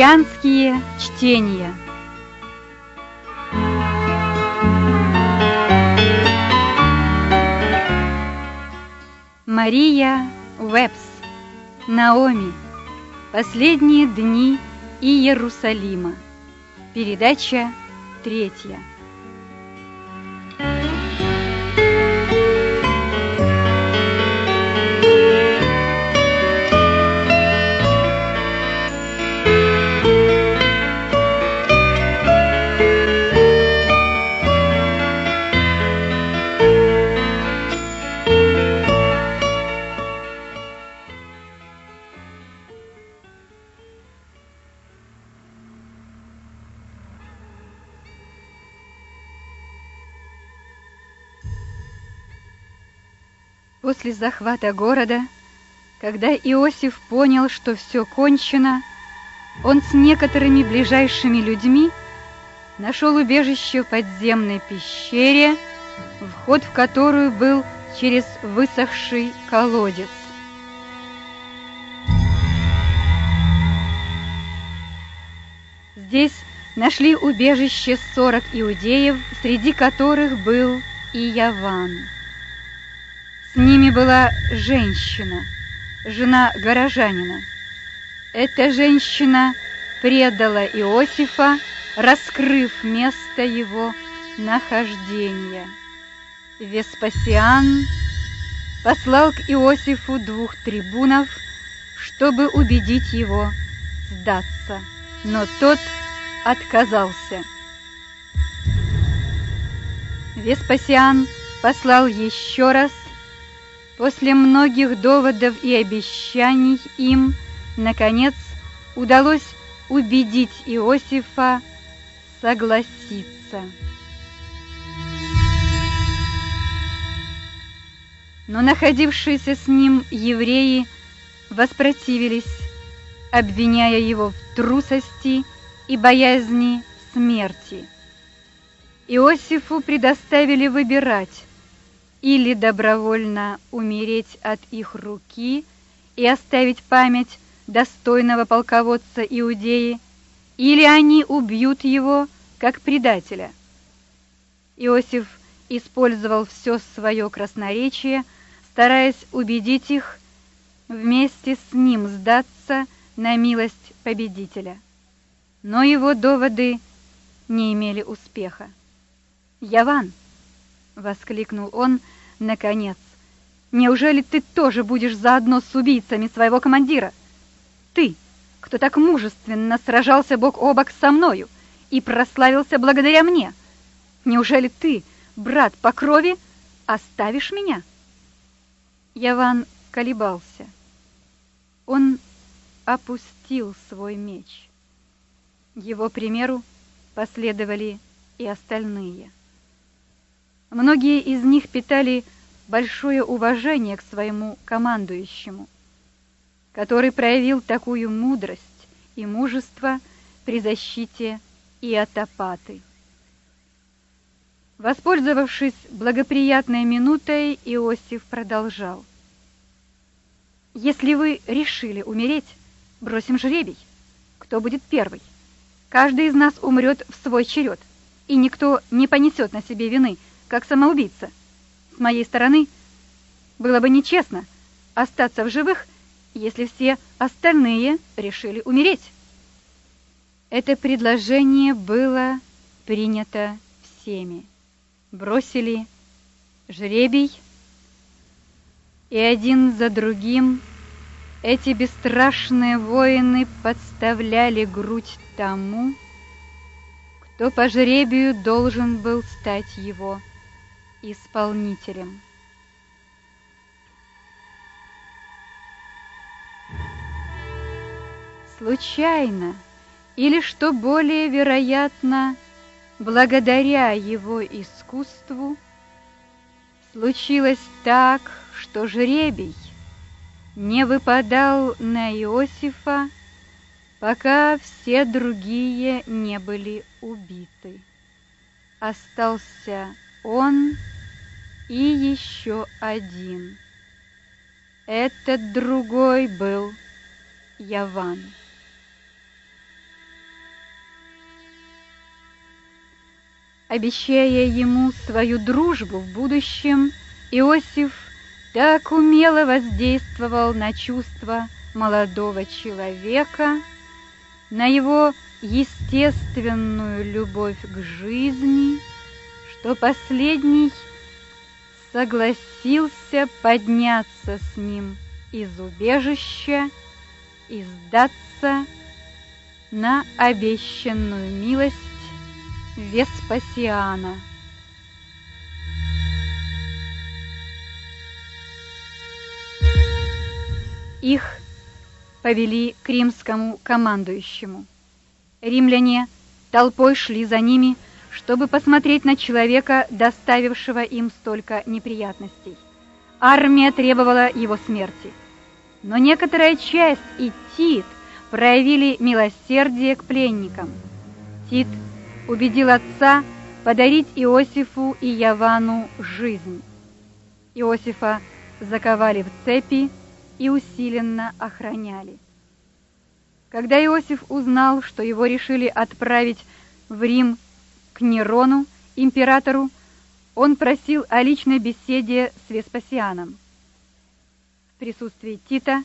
Христианские чтения. Мария Уэбс. Наоми. Последние дни Иерусалима. Передача третья. После захвата города, когда Иосиф понял, что все кончено, он с некоторыми ближайшими людьми нашел убежище в подземной пещере, вход в которую был через высохший колодец. Здесь нашли убежище сорок иудеев, среди которых был и Яван. С ними была женщина, жена горожанина. Эта женщина предала Иосифа, раскрыв место его нахождения. Веспасиан послал к Иосифу двух трибунов, чтобы убедить его сдаться, но тот отказался. Веспасиан послал еще раз После многих доводов и обещаний им, наконец, удалось убедить Иосифа согласиться. Но находившиеся с ним евреи воспротивились, обвиняя его в трусости и боязни смерти. Иосифу предоставили выбирать или добровольно умереть от их руки и оставить память достойного полководца Иудеи, или они убьют его как предателя. Иосиф использовал все свое красноречие, стараясь убедить их вместе с ним сдаться на милость победителя. Но его доводы не имели успеха. «Яван!» — воскликнул он, наконец. «Неужели ты тоже будешь заодно с убийцами своего командира? Ты, кто так мужественно сражался бок о бок со мною и прославился благодаря мне. Неужели ты, брат по крови, оставишь меня?» Яван колебался. Он опустил свой меч. Его примеру последовали и остальные. Многие из них питали большое уважение к своему командующему, который проявил такую мудрость и мужество при защите Иотопаты. Воспользовавшись благоприятной минутой, Иосиф продолжал. «Если вы решили умереть, бросим жребий. Кто будет первый? Каждый из нас умрет в свой черед, и никто не понесет на себе вины, как самоубийца. С моей стороны было бы нечестно остаться в живых, если все остальные решили умереть. Это предложение было принято всеми. Бросили жребий, и один за другим эти бесстрашные воины подставляли грудь тому, кто по жребию должен был стать его исполнителем. Случайно, или, что более вероятно, благодаря его искусству, случилось так, что жребий не выпадал на Иосифа, пока все другие не были убиты. Остался он и еще один. Этот другой был Яван. Обещая ему свою дружбу в будущем, Иосиф так умело воздействовал на чувства молодого человека, на его естественную любовь к жизни – что последний согласился подняться с ним из убежища и сдаться на обещанную милость Веспасиана. Их повели к римскому командующему. Римляне толпой шли за ними, чтобы посмотреть на человека, доставившего им столько неприятностей. Армия требовала его смерти. Но некоторая часть и Тит проявили милосердие к пленникам. Тит убедил отца подарить Иосифу и Явану жизнь. Иосифа заковали в цепи и усиленно охраняли. Когда Иосиф узнал, что его решили отправить в Рим Нерону, императору, он просил о личной беседе с Веспасианом. В присутствии Тита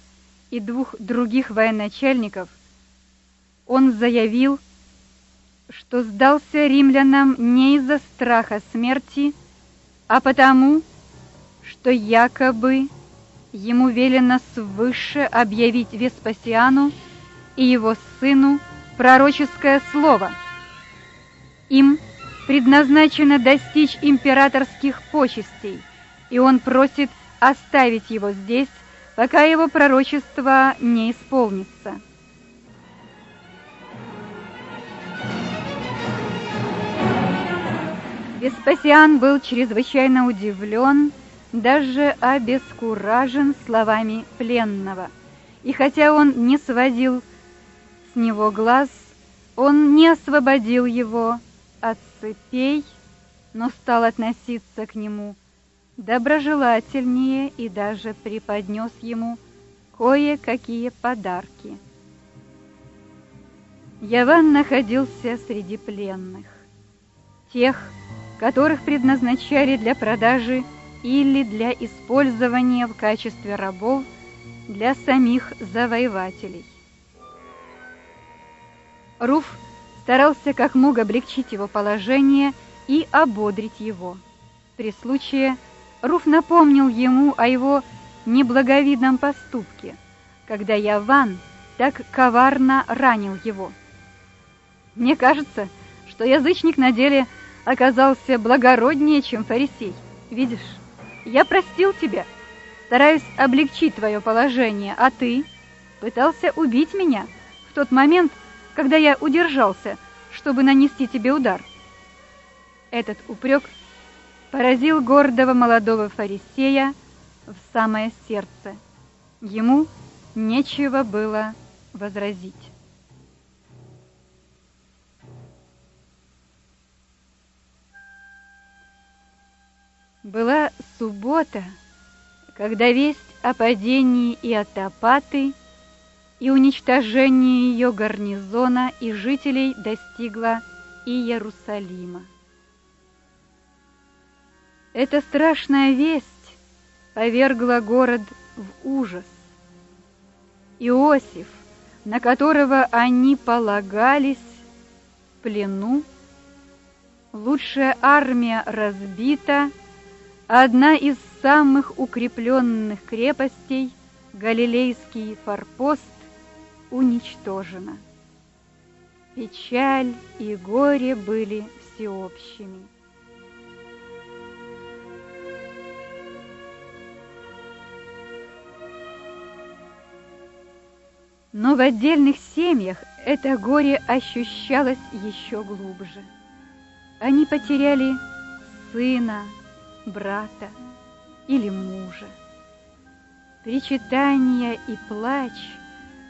и двух других военачальников он заявил, что сдался римлянам не из-за страха смерти, а потому, что якобы ему велено свыше объявить Веспасиану и его сыну пророческое слово. Им предназначено достичь императорских почестей, и он просит оставить его здесь, пока его пророчество не исполнится. Веспасиан был чрезвычайно удивлен, даже обескуражен словами пленного. И хотя он не сводил с него глаз, он не освободил его цепей, но стал относиться к нему доброжелательнее и даже преподнес ему кое-какие подарки. Яван находился среди пленных, тех, которых предназначали для продажи или для использования в качестве рабов для самих завоевателей. Руф старался как мог облегчить его положение и ободрить его. При случае Руф напомнил ему о его неблаговидном поступке, когда Яван так коварно ранил его. Мне кажется, что язычник на деле оказался благороднее, чем фарисей. Видишь? Я простил тебя, стараюсь облегчить твое положение, а ты пытался убить меня в тот момент, когда я удержался, чтобы нанести тебе удар. Этот упрек поразил гордого молодого фарисея в самое сердце. Ему нечего было возразить. Была суббота, когда весть о падении Иотопаты и уничтожении ее гарнизона и жителей достигла и Иерусалима. Эта страшная весть повергла город в ужас. Иосиф, на которого они полагались в плену, лучшая армия разбита, Одна из самых укрепленных крепостей, Галилейский форпост, уничтожена. Печаль и горе были всеобщими. Но в отдельных семьях это горе ощущалось еще глубже. Они потеряли сына, брата или мужа. Причитания и плач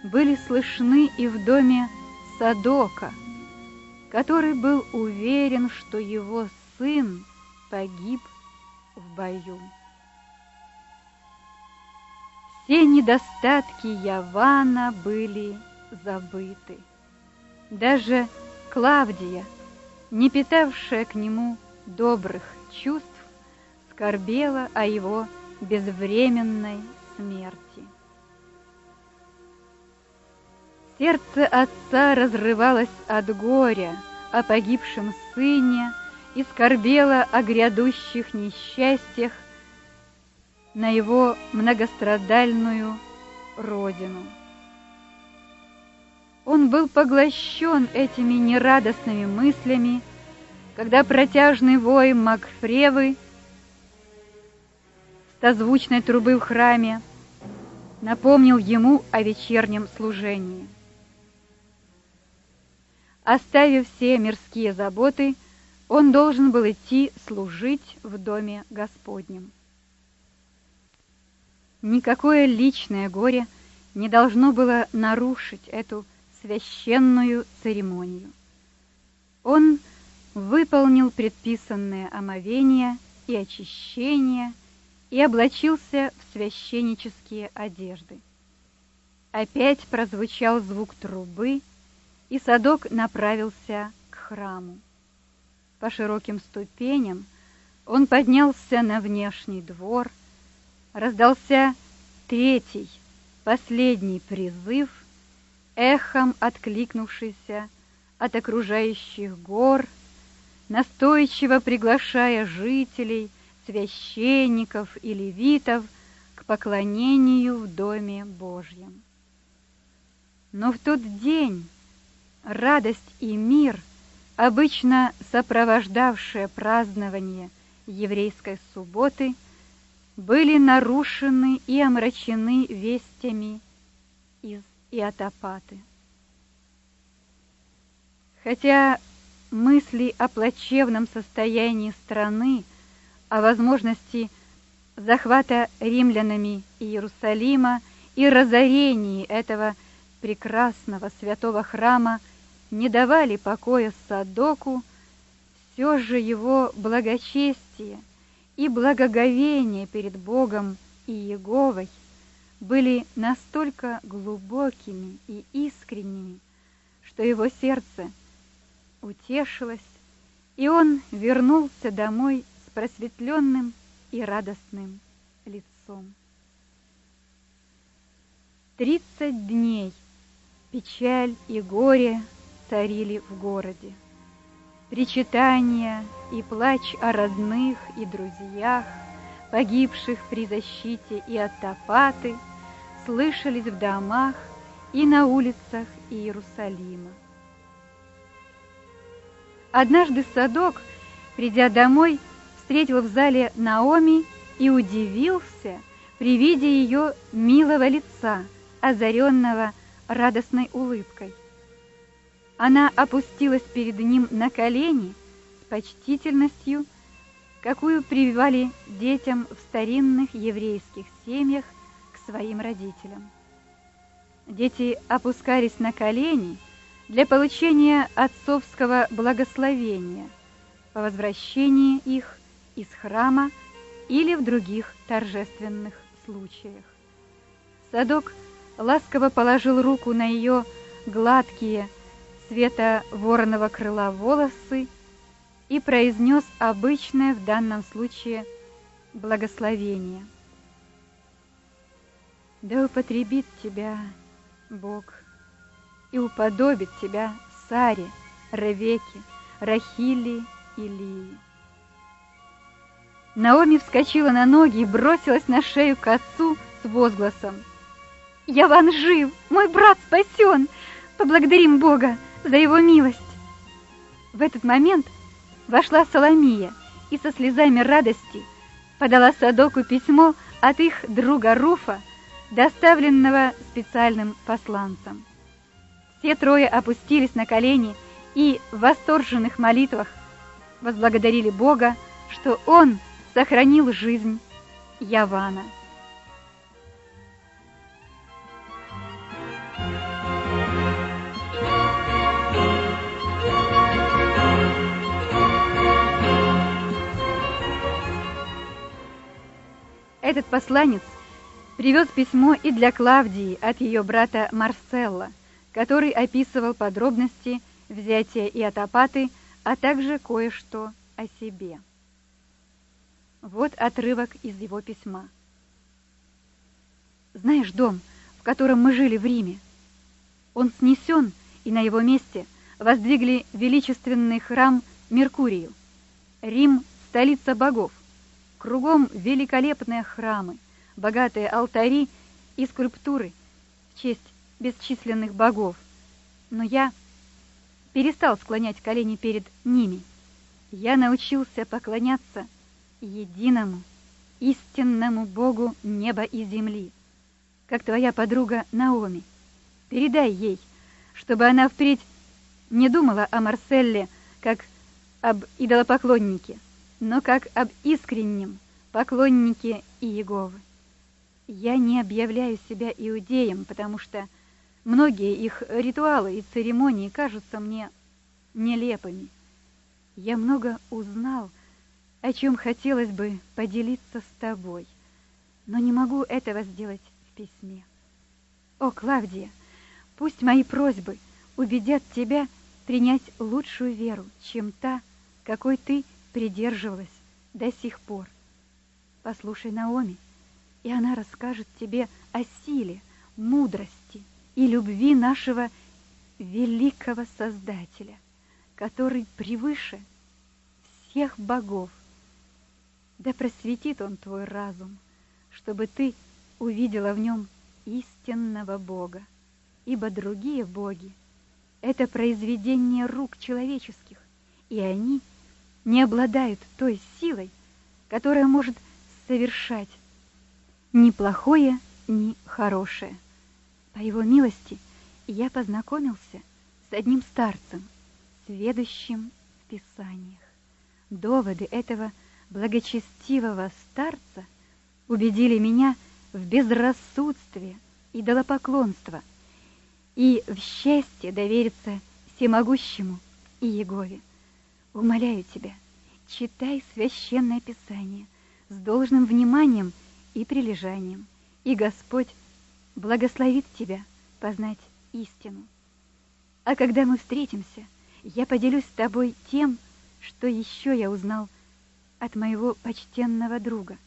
были слышны и в доме Садока, который был уверен, что его сын погиб в бою. Все недостатки Явана были забыты. Даже Клавдия, не питавшая к нему добрых чувств, скорбела о его безвременной смерти. Сердце отца разрывалось от горя о погибшем сыне и скорбело о грядущих несчастьях на его многострадальную родину. Он был поглощен этими нерадостными мыслями, когда протяжный вой Макфревы стозвучной трубы в храме напомнил ему о вечернем служении. Оставив все мирские заботы, он должен был идти служить в доме Господнем. Никакое личное горе не должно было нарушить эту священную церемонию. Он выполнил предписанное омовение и очищение и облачился в священнические одежды. Опять прозвучал звук трубы, и садок направился к храму. По широким ступеням он поднялся на внешний двор, раздался третий, последний призыв, эхом откликнувшийся от окружающих гор, настойчиво приглашая жителей, священников и левитов к поклонению в Доме Божьем. Но в тот день радость и мир, обычно сопровождавшие празднование еврейской субботы, были нарушены и омрачены вестями из Иотопаты. Хотя мысли о плачевном состоянии страны, о возможности захвата римлянами Иерусалима и разорении этого прекрасного святого храма не давали покоя Садоку, все же его благочестие и благоговение перед Богом и Еговой были настолько глубокими и искренними, что его сердце утешилось, и он вернулся домой с просветленным и радостным лицом. Тридцать дней печаль и горе царили в городе. Причитания и плач о родных и друзьях, погибших при защите и от Топаты, слышались в домах и на улицах Иерусалима. Однажды Садок, придя домой, встретил в зале Наоми и удивился при виде ее милого лица, озаренного радостной улыбкой. Она опустилась перед ним на колени с почтительностью, какую прививали детям в старинных еврейских семьях к своим родителям. Дети опускались на колени для получения отцовского благословения по возвращении их из храма или в других торжественных случаях. Садок ласково положил руку на ее гладкие, цвета вороного крыла волосы и произнес обычное в данном случае благословение. Да употребит тебя Бог и уподобит тебя Саре, Ревеке, Рахили и Лии. Наоми вскочила на ноги и бросилась на шею к отцу с возгласом. «Яван жив! Мой брат спасен! Поблагодарим Бога! За его милость. В этот момент вошла Соломия и со слезами радости подала Садоку письмо от их друга Руфа, доставленного специальным посланцем. Все трое опустились на колени и в восторженных молитвах возблагодарили Бога, что Он сохранил жизнь Явана. Этот посланец привез письмо и для Клавдии от ее брата Марселла, который описывал подробности взятия Иотопаты а также кое-что о себе. Вот отрывок из его письма. Знаешь дом, в котором мы жили в Риме? Он снесен, и на его месте воздвигли величественный храм Меркурию. Рим — столица богов. Кругом великолепные храмы, богатые алтари и скульптуры в честь бесчисленных богов. Но я перестал склонять колени перед ними. Я научился поклоняться единому, истинному Богу неба и земли, как твоя подруга Наоми. Передай ей, чтобы она впредь не думала о Марселле как об идолопоклоннике, но как об искреннем поклоннике Иеговы. Я не объявляю себя иудеем, потому что многие их ритуалы и церемонии кажутся мне нелепыми. Я много узнал, о чем хотелось бы поделиться с тобой, но не могу этого сделать в письме. О, Клавдия, пусть мои просьбы убедят тебя принять лучшую веру, чем та, какой ты придерживалась до сих пор. Послушай Наоми, и она расскажет тебе о силе, мудрости и любви нашего великого Создателя, который превыше всех богов. Да просветит он твой разум, чтобы ты увидела в нем истинного Бога, ибо другие боги — это произведение рук человеческих, и они не обладают той силой, которая может совершать ни плохое, ни хорошее. По его милости я познакомился с одним старцем, сведущим в Писаниях. Доводы этого благочестивого старца убедили меня в безрассудстве и идолопоклонства и в счастье довериться всемогущему и Егове. Умоляю тебя, читай священное Писание с должным вниманием и прилежанием, и Господь благословит тебя познать истину. А когда мы встретимся, я поделюсь с тобой тем, что еще я узнал от моего почтенного друга.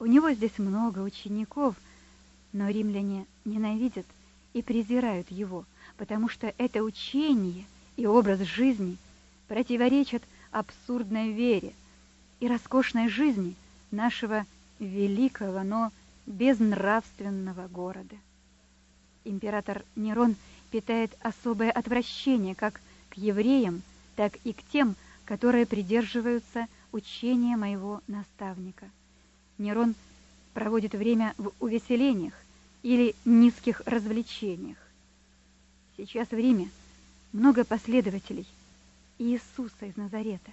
У него здесь много учеников, но римляне ненавидят и презирают его, потому что это учение и образ жизни противоречат абсурдной вере и роскошной жизни нашего великого, но безнравственного города. Император Нерон питает особое отвращение как к евреям, так и к тем, которые придерживаются учения моего наставника. Нерон проводит время в увеселениях или низких развлечениях. Сейчас в Риме много последователей Иисуса из Назарета,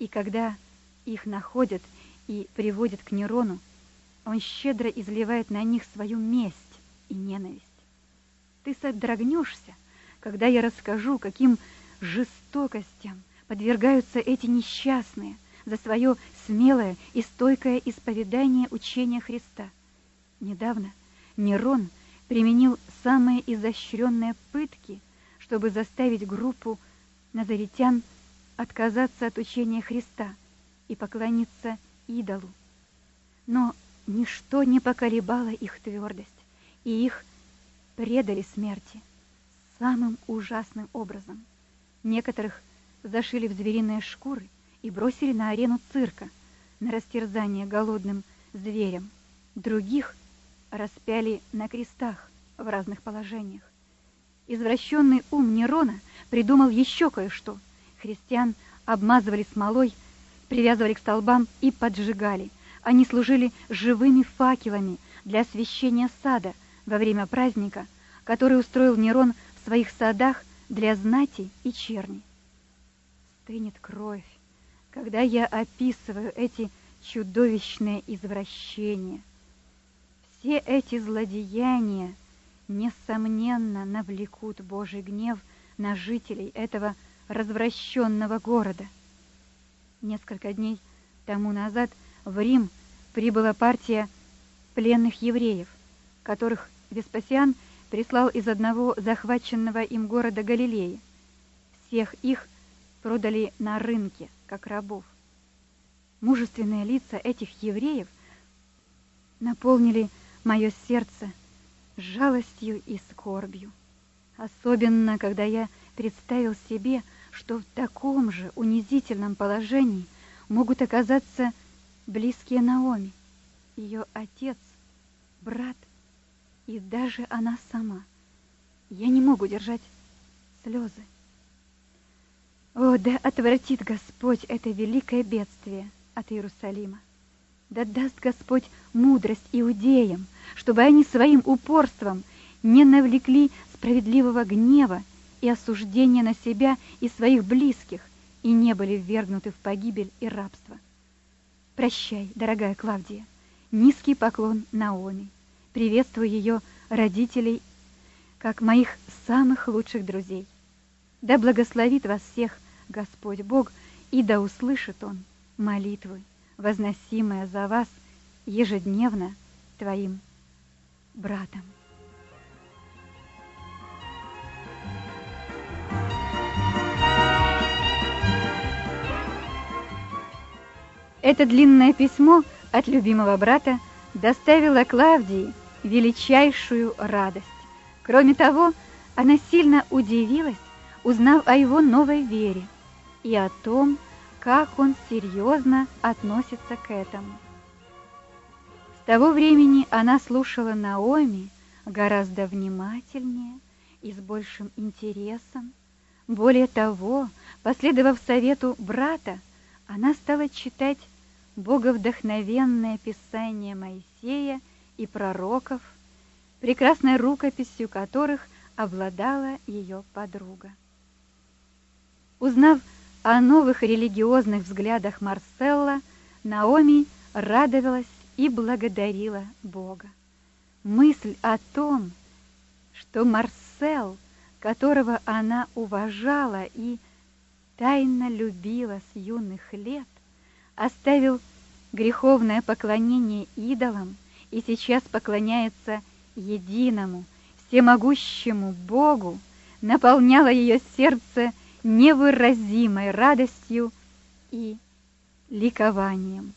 и когда их находят и приводят к Нерону, он щедро изливает на них свою месть и ненависть. Ты содрогнешься, когда я расскажу, каким жестокостям подвергаются эти несчастные за свое смелое и стойкое исповедание учения Христа. Недавно Нерон применил самые изощренные пытки, чтобы заставить группу назаритян отказаться от учения Христа и поклониться идолу. Но ничто не поколебало их твердость, и их предали смерти самым ужасным образом. Некоторых зашили в звериные шкуры и бросили на арену цирка на растерзание голодным зверям. Других распяли на крестах в разных положениях. Извращенный ум Нерона придумал еще кое-что. Христиан обмазывали смолой, привязывали к столбам и поджигали. Они служили живыми факелами для освещения сада во время праздника, который устроил Нерон в своих садах для знати и черни. Стынет кровь, когда я описываю эти чудовищные извращения. Все эти злодеяния, несомненно, навлекут Божий гнев на жителей этого развращенного города. Несколько дней тому назад в Рим прибыла партия пленных евреев, которых Веспасиан прислал из одного захваченного им города Галилеи. Всех их продали на рынке, как рабов. Мужественные лица этих евреев наполнили мое сердце жалостью и скорбью. Особенно, когда я представил себе, что в таком же унизительном положении могут оказаться близкие Наоми, ее отец, брат и даже она сама. Я не могу держать слезы. О, да отвратит Господь это великое бедствие от Иерусалима. Да даст Господь мудрость иудеям, чтобы они своим упорством не навлекли справедливого гнева и осуждения на себя и своих близких и не были ввергнуты в погибель и рабство. Прощай, дорогая Клавдия. Низкий поклон Наоми. Приветствую ее родителей, как моих самых лучших друзей. Да благословит вас всех Господь Бог, и да услышит Он молитвы, возносимые за вас ежедневно Твоим братом. Это длинное письмо от любимого брата доставило Клавдии величайшую радость. Кроме того, она сильно удивилась, узнав о его новой вере и о том, как он серьезно относится к этому. С того времени она слушала Наоми гораздо внимательнее и с большим интересом. Более того, последовав совету брата, она стала читать боговдохновенное писание Моисея и пророков, прекрасной рукописью которых обладала ее подруга. Узнав о новых религиозных взглядах Марселла, Наоми радовалась и благодарила Бога. Мысль о том, что Марсел, которого она уважала и тайно любила с юных лет, оставил греховное поклонение идолам и сейчас поклоняется единому, всемогущему Богу, наполняло ее сердце невыразимой радостью и ликованием.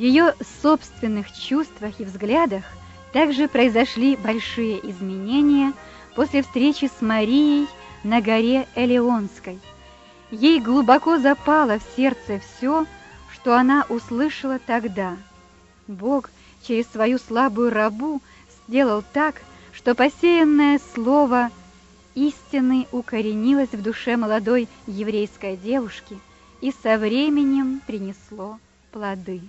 ее собственных чувствах и взглядах также произошли большие изменения после встречи с Марией на горе Элеонской. Ей глубоко запало в сердце все, что она услышала тогда. Бог через свою слабую рабу сделал так, что посеянное слово истины укоренилось в душе молодой еврейской девушки и со временем принесло плоды.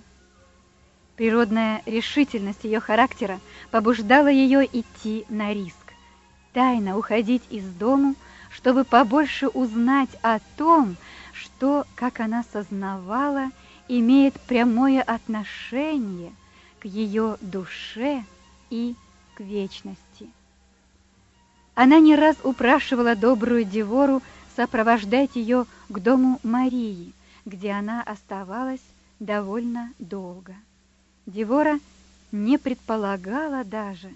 Природная решительность ее характера побуждала ее идти на риск, тайно уходить из дому, чтобы побольше узнать о том, что, как она сознавала, имеет прямое отношение к ее душе и к вечности. Она не раз упрашивала добрую Девору сопровождать ее к дому Марии, где она оставалась довольно долго. Девора не предполагала даже,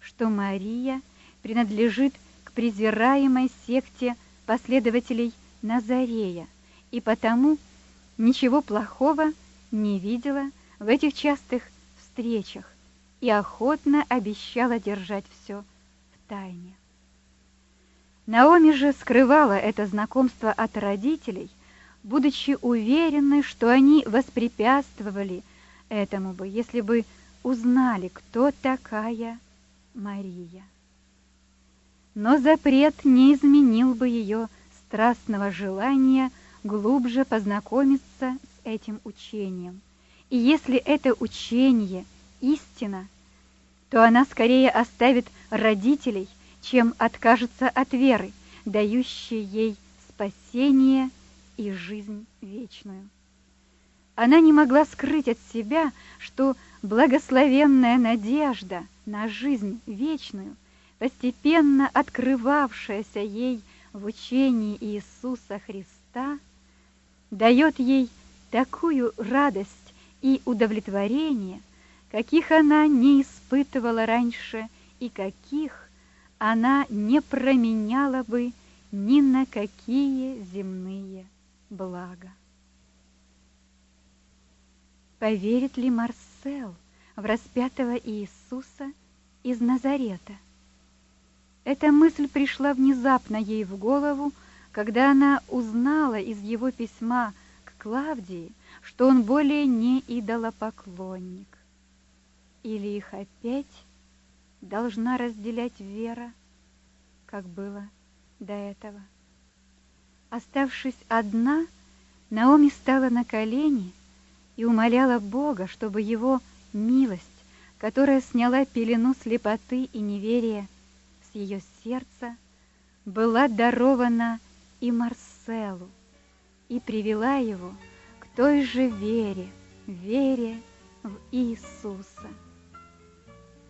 что Мария принадлежит презираемой секте последователей Назарея, и потому ничего плохого не видела в этих частых встречах и охотно обещала держать все в тайне. Наоми же скрывала это знакомство от родителей, будучи уверенной, что они воспрепятствовали этому бы, если бы узнали, кто такая Мария. Но запрет не изменил бы ее страстного желания глубже познакомиться с этим учением. И если это учение истина, то она скорее оставит родителей, чем откажется от веры, дающей ей спасение и жизнь вечную. Она не могла скрыть от себя, что благословенная надежда на жизнь вечную, постепенно открывавшаяся ей в учении Иисуса Христа, дает ей такую радость и удовлетворение, каких она не испытывала раньше и каких она не променяла бы ни на какие земные блага. Поверит ли Марсел в распятого Иисуса из Назарета? Эта мысль пришла внезапно ей в голову, когда она узнала из его письма к Клавдии, что он более не идолопоклонник. Или их опять должна разделять вера, как было до этого. Оставшись одна, Наоми стала на колени и умоляла Бога, чтобы его милость, которая сняла пелену слепоты и неверия ее сердца, была дарована и Марселу, и привела его к той же вере, вере в Иисуса.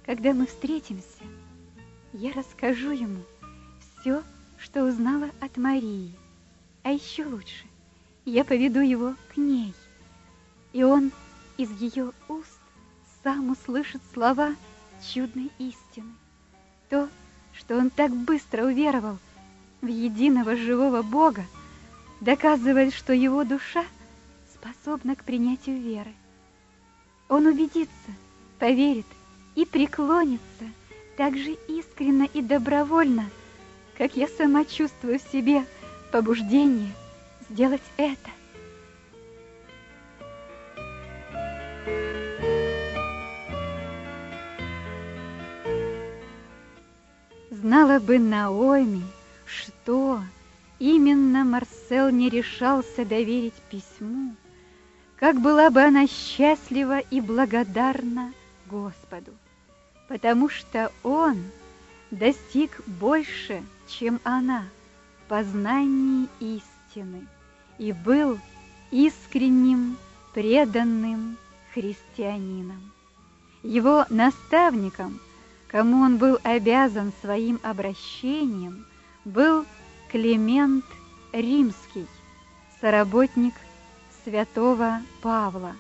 Когда мы встретимся, я расскажу ему все, что узнала от Марии, а еще лучше, я поведу его к ней, и он из ее уст сам услышит слова чудной истины, то, что он так быстро уверовал в единого живого Бога, доказывает, что его душа способна к принятию веры. Он убедится, поверит и преклонится так же искренно и добровольно, как я сама чувствую в себе побуждение сделать это. Знала бы Наоми, что именно Марсел не решался доверить письму, как была бы она счастлива и благодарна Господу, потому что он достиг больше, чем она, в познании истины и был искренним, преданным христианином. Его наставником, кому он был обязан своим обращением, был Климент Римский, соработник святого Павла.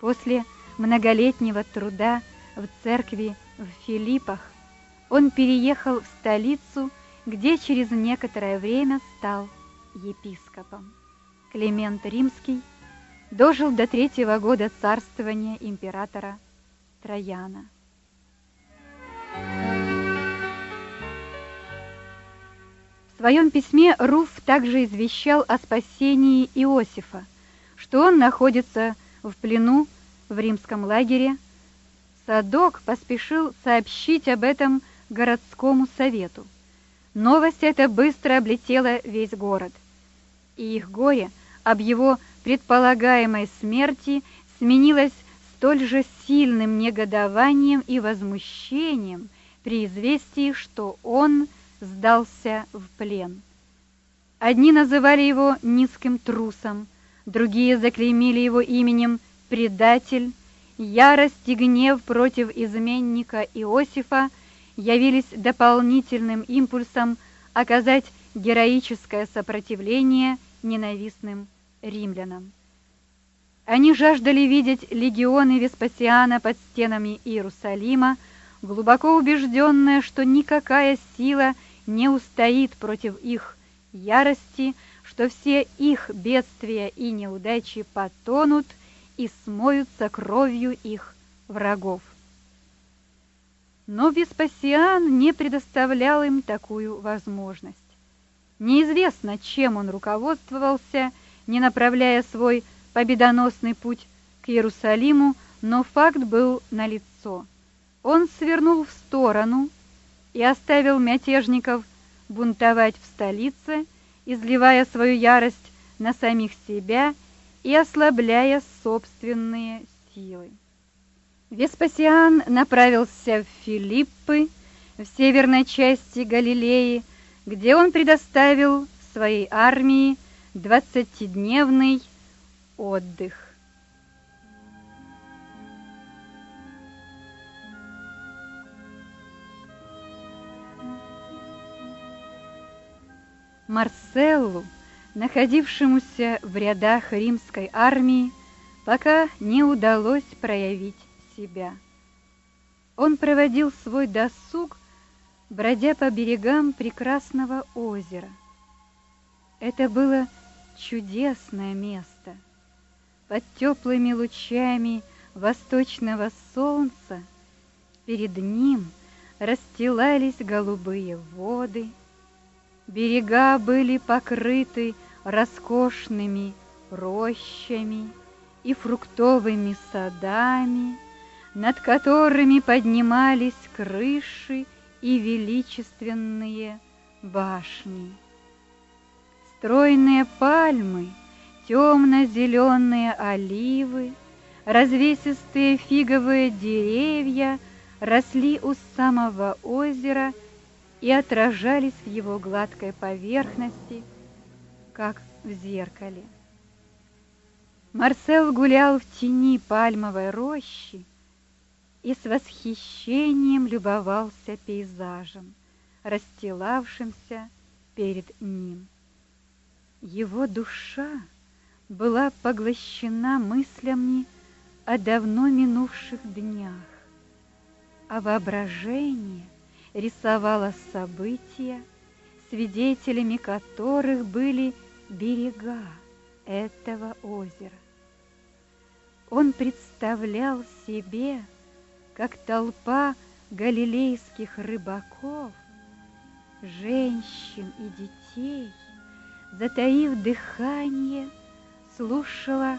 После многолетнего труда в церкви в Филиппах он переехал в столицу, где через некоторое время стал епископом. Климент Римский дожил до третьего года царствования императора Трояна. В своем письме Руф также извещал о спасении Иосифа, что он находится в плену в римском лагере. Садок поспешил сообщить об этом городскому совету. Новость эта быстро облетела весь город, и их горе об его предполагаемой смерти сменилось столь же сильным негодованием и возмущением при известии, что он сдался в плен. Одни называли его низким трусом, другие заклеймили его именем «предатель», ярость и гнев против изменника Иосифа явились дополнительным импульсом оказать героическое сопротивление ненавистным римлянам. Они жаждали видеть легионы Веспасиана под стенами Иерусалима, глубоко убежденные, что никакая сила не устоит против их ярости, что все их бедствия и неудачи потонут и смоются кровью их врагов. Но Веспасиан не предоставлял им такую возможность. Неизвестно, чем он руководствовался, не направляя свой победоносный путь к Иерусалиму, но факт был налицо. Он свернул в сторону и оставил мятежников бунтовать в столице, изливая свою ярость на самих себя и ослабляя собственные силы. Веспасиан направился в Филиппы, в северной части Галилеи, где он предоставил своей армии двадцатидневный отдых. Марселлу находившемуся в рядах римской армии, пока не удалось проявить себя. Он проводил свой досуг, бродя по берегам прекрасного озера. Это было чудесное место. Под теплыми лучами восточного солнца перед ним расстилались голубые воды, берега были покрыты роскошными рощами и фруктовыми садами, над которыми поднимались крыши и величественные башни. Стройные пальмы, темно-зеленые оливы, развесистые фиговые деревья росли у самого озера и отражались в его гладкой поверхности, как в зеркале. Марсел гулял в тени пальмовой рощи и с восхищением любовался пейзажем, расстилавшимся перед ним. Его душа была поглощена мыслями о давно минувших днях, а воображение рисовало события, свидетелями которых были берега этого озера. Он представлял себе, как толпа галилейских рыбаков, женщин и детей, затаив дыхание, слушала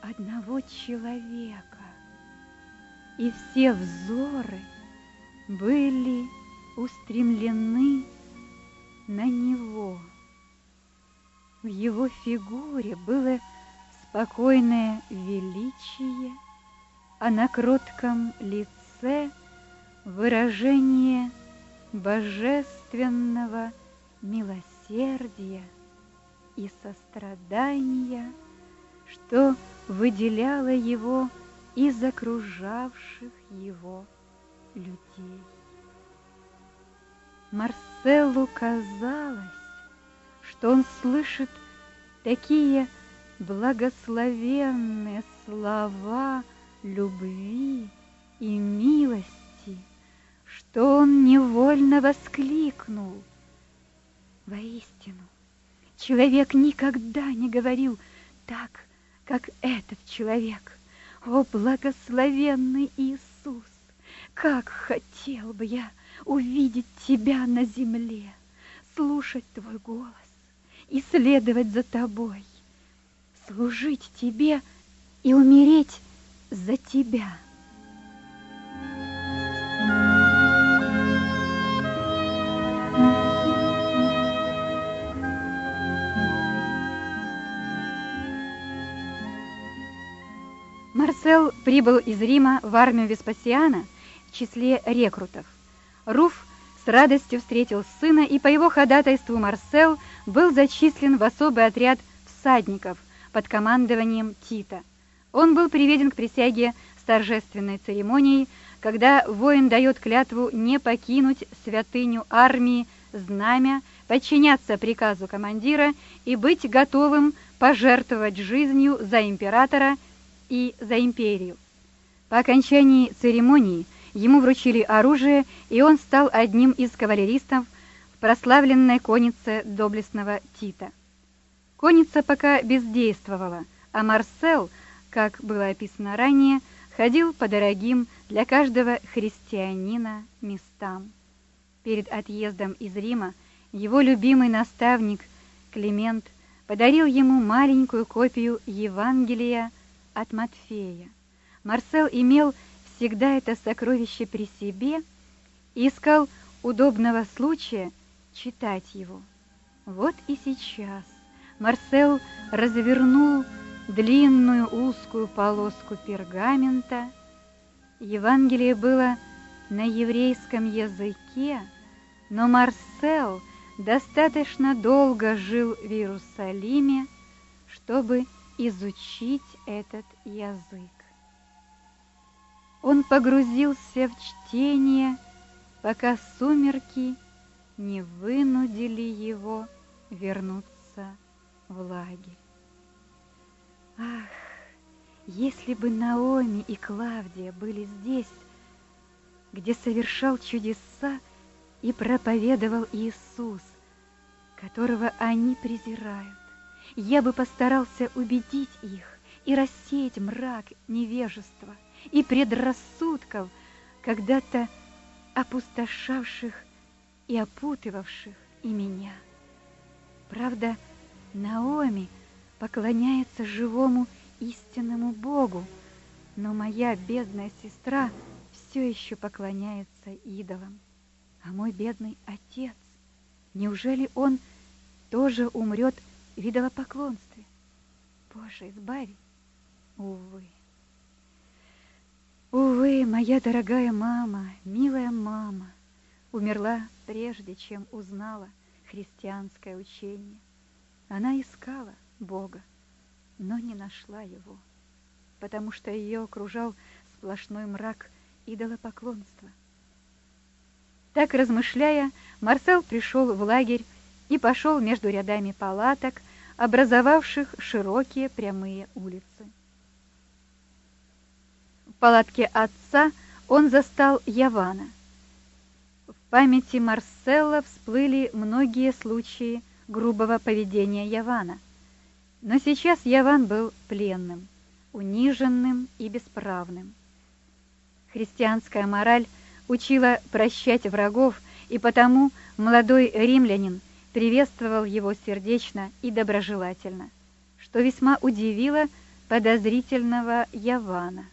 одного человека, и все взоры были устремлены на него. В его фигуре было спокойное величие, а на кротком лице выражение божественного милосердия и сострадания, что выделяло его из окружавших его людей. Марселу казалось, что он слышит такие благословенные слова любви и милости, что он невольно воскликнул. Воистину, человек никогда не говорил так, как этот человек. О, благословенный Иисус! Как хотел бы я увидеть Тебя на земле, слушать Твой голос и следовать за Тобой, служить Тебе и умереть за Тебя. Марсел прибыл из Рима в армию Веспасиана в числе рекрутов. Руф с радостью встретил сына, и по его ходатайству Марсел был зачислен в особый отряд всадников под командованием Тита. Он был приведен к присяге с торжественной церемонией, когда воин дает клятву не покинуть святыню армии, знамя, подчиняться приказу командира и быть готовым пожертвовать жизнью за императора и за империю. По окончании церемонии ему вручили оружие, и он стал одним из кавалеристов в прославленной коннице доблестного Тита. Конница пока бездействовала, а Марсел, как было описано ранее, ходил по дорогим для каждого христианина местам. Перед отъездом из Рима его любимый наставник Климент подарил ему маленькую копию Евангелия от Матфея. Марсел имел всегда это сокровище при себе искал удобного случая читать его. Вот и сейчас Марсел развернул длинную узкую полоску пергамента. Евангелие было на еврейском языке, но Марсел достаточно долго жил в Иерусалиме, чтобы изучить этот язык. Он погрузился в чтение, пока сумерки не вынудили его вернуться в лагерь. Ах, если бы Наоми и Клавдия были здесь, где совершал чудеса и проповедовал Иисус, которого они презирают, я бы постарался убедить их и рассеять мрак невежества и предрассудков, когда-то опустошавших и опутывавших и меня. Правда, Наоми поклоняется живому истинному Богу, но моя бедная сестра все еще поклоняется идолам. А мой бедный отец, неужели он тоже умрет в идолопоклонстве? Боже, избави! Увы. Увы, моя дорогая мама, милая мама, умерла прежде, чем узнала христианское учение. Она искала Бога, но не нашла его, потому что ее окружал сплошной мрак идолопоклонства. Так размышляя, Марсел пришел в лагерь и пошел между рядами палаток, образовавших широкие прямые улицы палатке отца он застал Явана. В памяти Марселла всплыли многие случаи грубого поведения Явана. Но сейчас Яван был пленным, униженным и бесправным. Христианская мораль учила прощать врагов, и потому молодой римлянин приветствовал его сердечно и доброжелательно, что весьма удивило подозрительного Явана.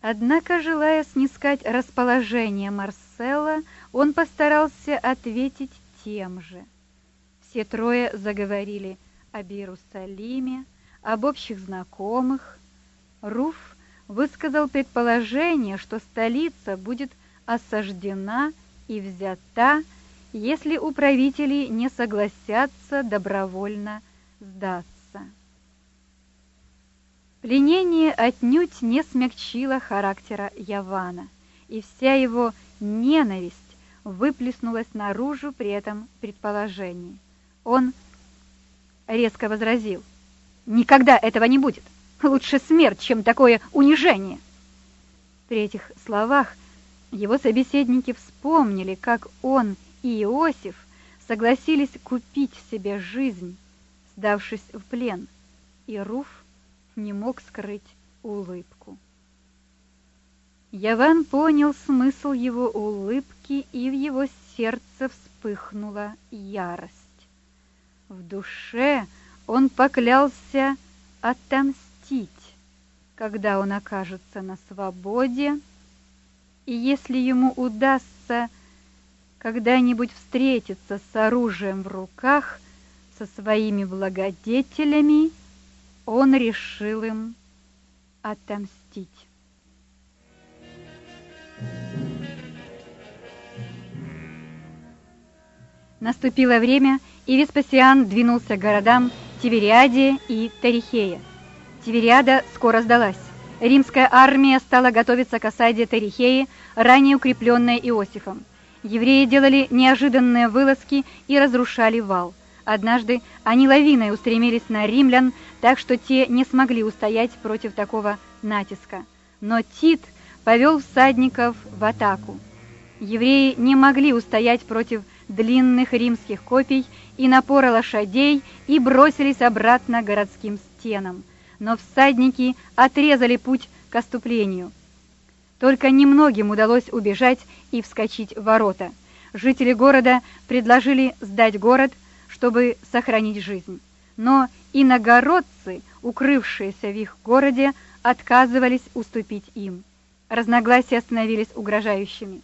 Однако, желая снискать расположение Марсела, он постарался ответить тем же. Все трое заговорили об Иерусалиме, об общих знакомых. Руф высказал предположение, что столица будет осаждена и взята, если управители не согласятся добровольно сдаться. Пленение отнюдь не смягчило характера Явана, и вся его ненависть выплеснулась наружу при этом предположении. Он резко возразил, «Никогда этого не будет! Лучше смерть, чем такое унижение!» При этих словах его собеседники вспомнили, как он и Иосиф согласились купить себе жизнь, сдавшись в плен, и Руф не мог скрыть улыбку. Яван понял смысл его улыбки, и в его сердце вспыхнула ярость. В душе он поклялся отомстить, когда он окажется на свободе, и если ему удастся когда-нибудь встретиться с оружием в руках со своими благодетелями, он решил им отомстить. Наступило время, и Веспасиан двинулся к городам Тивериаде и Тарихея. Тивериада скоро сдалась. Римская армия стала готовиться к осаде Тарихеи, ранее укрепленной Иосифом. Евреи делали неожиданные вылазки и разрушали вал. Однажды они лавиной устремились на римлян, так что те не смогли устоять против такого натиска. Но Тит повел всадников в атаку. Евреи не могли устоять против длинных римских копий и напора лошадей и бросились обратно городским стенам. Но всадники отрезали путь к оступлению. Только немногим удалось убежать и вскочить в ворота. Жители города предложили сдать город, чтобы сохранить жизнь. Но иногородцы, укрывшиеся в их городе, отказывались уступить им. Разногласия становились угрожающими.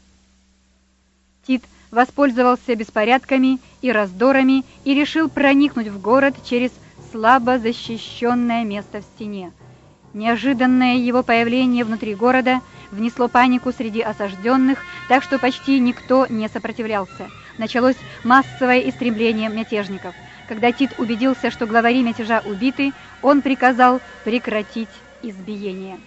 Тит воспользовался беспорядками и раздорами и решил проникнуть в город через слабо защищенное место в стене. Неожиданное его появление внутри города внесло панику среди осажденных, так что почти никто не сопротивлялся началось массовое истребление мятежников. Когда Тит убедился, что главари мятежа убиты, он приказал прекратить избиение.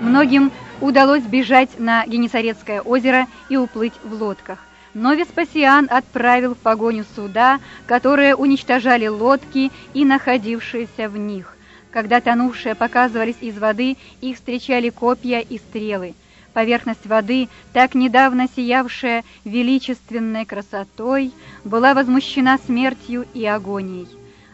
Многим удалось бежать на Генесарецкое озеро и уплыть в лодках. Но Веспасиан отправил в погоню суда, которые уничтожали лодки и находившиеся в них. Когда тонувшие показывались из воды, их встречали копья и стрелы. Поверхность воды, так недавно сиявшая величественной красотой, была возмущена смертью и агонией.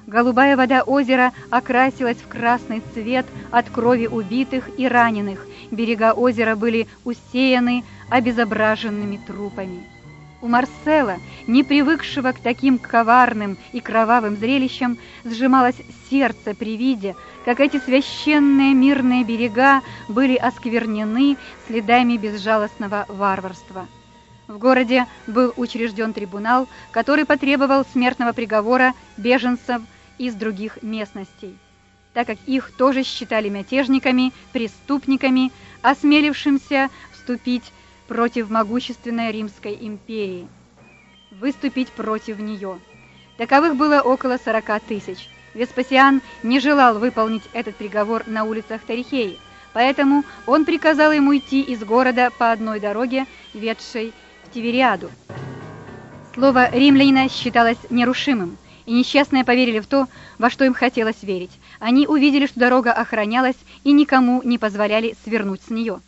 Голубая вода озера окрасилась в красный цвет от крови убитых и раненых. Берега озера были усеяны обезображенными трупами. У Марсела, не привыкшего к таким коварным и кровавым зрелищам, сжималось сердце при виде, как эти священные мирные берега были осквернены следами безжалостного варварства. В городе был учрежден трибунал, который потребовал смертного приговора беженцев из других местностей, так как их тоже считали мятежниками, преступниками, осмелившимся вступить против могущественной Римской империи, выступить против нее. Таковых было около 40 тысяч. Веспасиан не желал выполнить этот приговор на улицах Тарихеи, поэтому он приказал ему идти из города по одной дороге, ведшей в Тивериаду. Слово римлянина считалось нерушимым, и несчастные поверили в то, во что им хотелось верить. Они увидели, что дорога охранялась, и никому не позволяли свернуть с нее.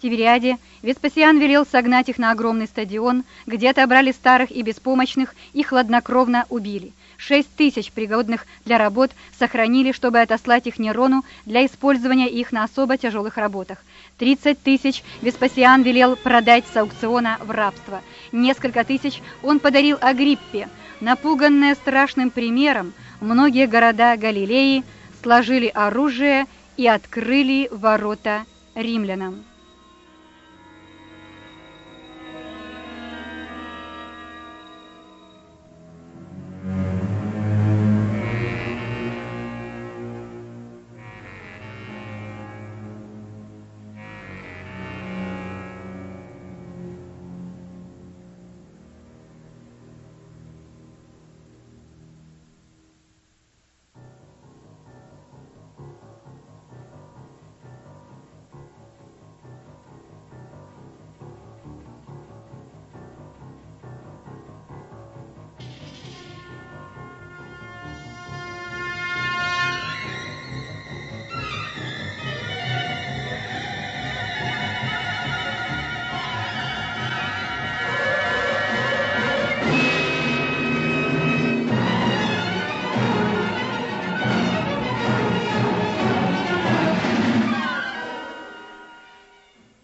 Тивериаде Веспасиан велел согнать их на огромный стадион, где отобрали старых и беспомощных и хладнокровно убили. Шесть тысяч пригодных для работ сохранили, чтобы отослать их Нерону для использования их на особо тяжелых работах. Тридцать тысяч Веспасиан велел продать с аукциона в рабство. Несколько тысяч он подарил Агриппе. Напуганные страшным примером, многие города Галилеи сложили оружие и открыли ворота римлянам.